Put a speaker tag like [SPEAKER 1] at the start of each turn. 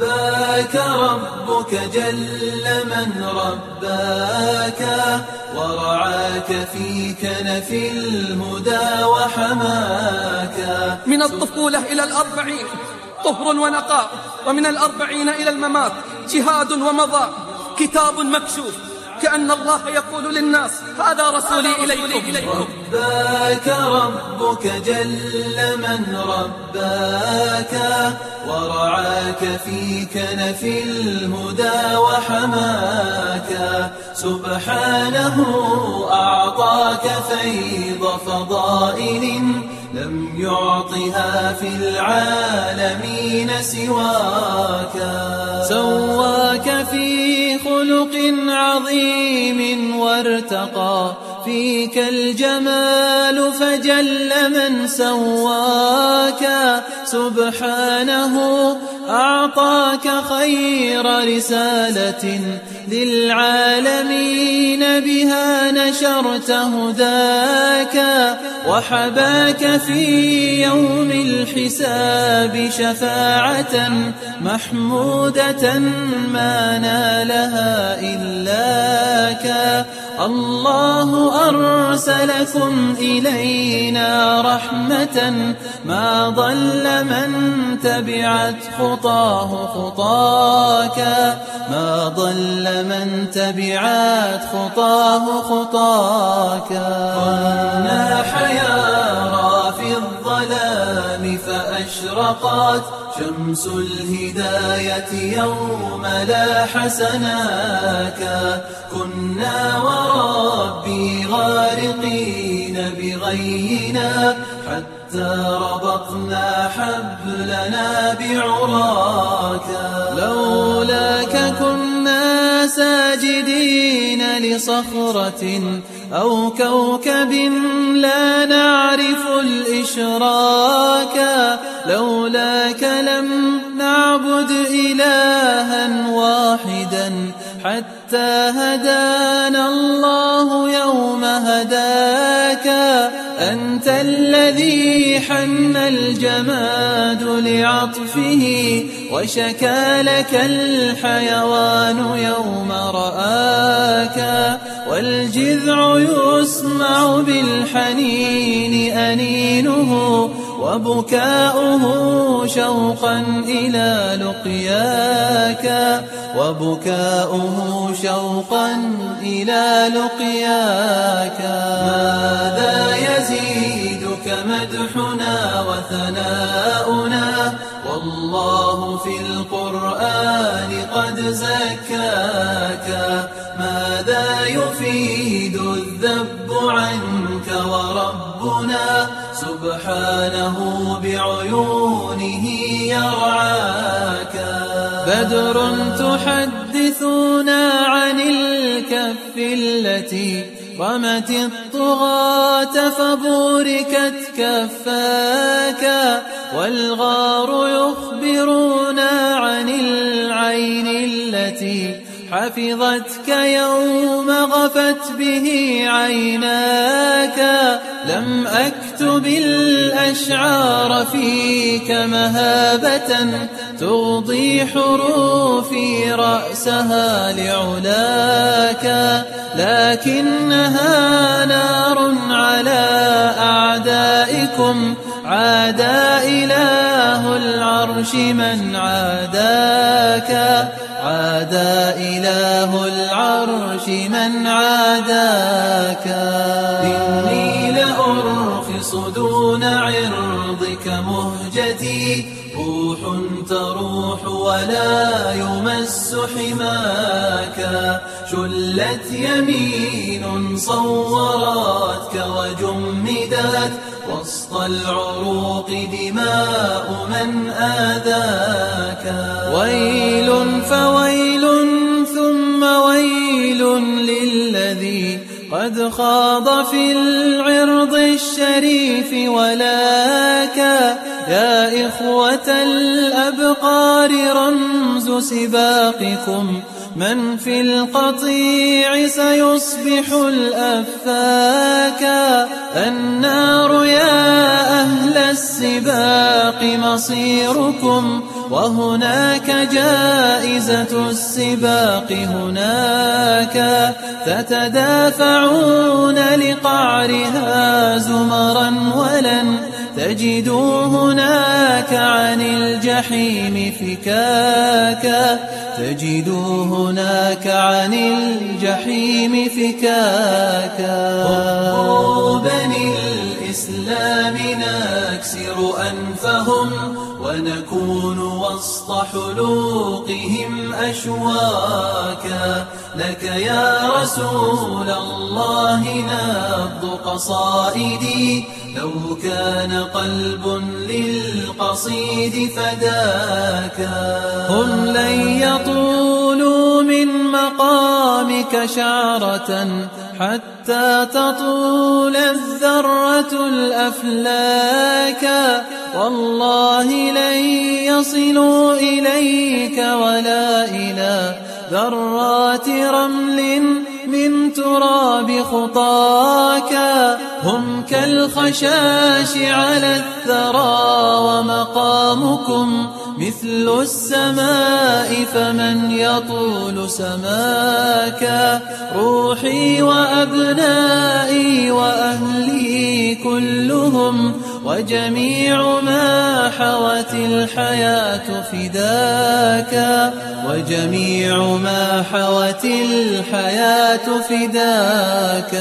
[SPEAKER 1] رباك ربك جل من رباك ورعاك في كنف الهدى وحماك.
[SPEAKER 2] من الطفولة إلى الأربعين طهر ونقاء ومن الأربعين إلى الممات جهاد ومضاء كتاب مكشوف. كأن الله يقول للناس هذا رسولي إليكم.
[SPEAKER 1] رباك ربك جل من رباك ورعاك في كنف الهدى وحماك. سبحانه أعطاك فيض فضائل لم يعطها في العالمين سواك. سواك في خلق عظيم وارتقى. فيك الجمال فجل من سواك. سبحانه أعطاك خير رسالة للعالمين بها نشرت هداك وحباك في يوم الحساب شفاعة محمودة ما نالها إلاك الله أرسلكم إلينا رحمة ما ضل من تبعت خطاه خطاك ما ضل من تبعت خطاه خطاك كنا حيارى في الظلام فأشرقت شمس الهداية يوم لا حسناك. كنا وربي غارقين بغينا حتى ربطنا حبلنا بعراك. لولاك كنا ساجدين لصخرة أو كوكب لا نعرف الإشراك لولاك لم نعبد إلها واحدا حتى هدانا الله يوم هداك. أنت الذي حن الجماد لعطفه وشكى لك الحيوان يوم رآك. والجذع يسمع بالحنين أنينه وبكاؤه شوقا إلى لقياك وبكاؤه شوقا إلى لقياك ماذا يزيدك مدحنا وثناؤنا والله في القرآن قد زكاك ماذا يفيد الذب عنك وربنا؟ سبحانه بعيونه يرعاك. بدر تحدثنا عن الكف التي رمت الطغاة فبوركت كفاك والغار يخبرنا عن العين التي حفظتك يوم غفت به عيناك. لم أكتب الأشعار فيك مهابة تغضي حروفي رأسها لعلاك لكنها نار على أعدائكم. عادى إله العرش من عاداك. عادى إله العرش من عاداك. عرضك مهجتي روح تروح ولا يمس حماك. شلت يمين صورتك وجمدت وسط العروق دماء من آذاك. ويل فويل ثم ويل للذي قد خاض في العرض الشريف ولاك يا إخوة الأبقار رمز سباقكم من في القطيع سيصبح الأفاك النار يا أهل السباق مصيركم وهناك جائزة السباق هناك تتدافعون لقعرها زمرا ولن تجدوا هناك عن الجحيم فكاكا تجدوا هناك عن الجحيم فكاكا بني الإسلام نكسر أنفهم ونكون وسط حلوقهم أشواكا. لك يا رسول الله نبض قصائدي. لو كان قلب للقصيد فداك. هم لن يطولوا من مقامك شعرة حتى تطول الذرة الأفلاك. والله لن يصلوا إليك ولا إلى ذرات رمل من تراب خطاك. هم كالخشاش على الثرى ومقامكم مثل السماء فمن يطول سماك روحي وأبنائي وأهلي كلهم وجميع ما حوت الحياة فداك وجميع ما حوت الحياة فداك.